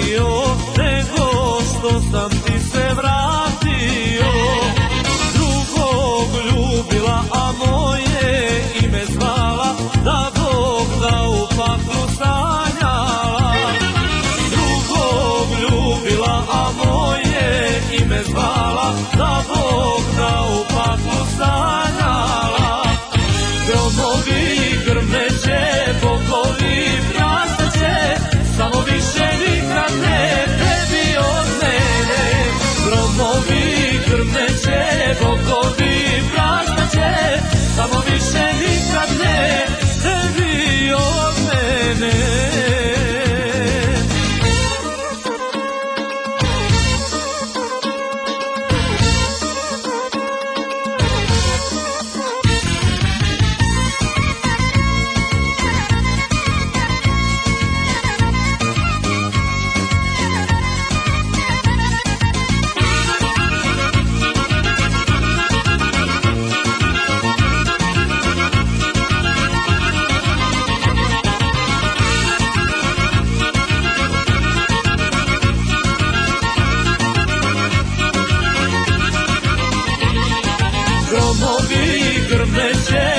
tražio, nego što sam ti se vratio. Drugog ljubila, a moje ime zvala, da Bog da u paklu sanjala. Drugog ljubila, a moje ime zvala, da Bog da u paklu sanjala. Gromovi grmeće, Just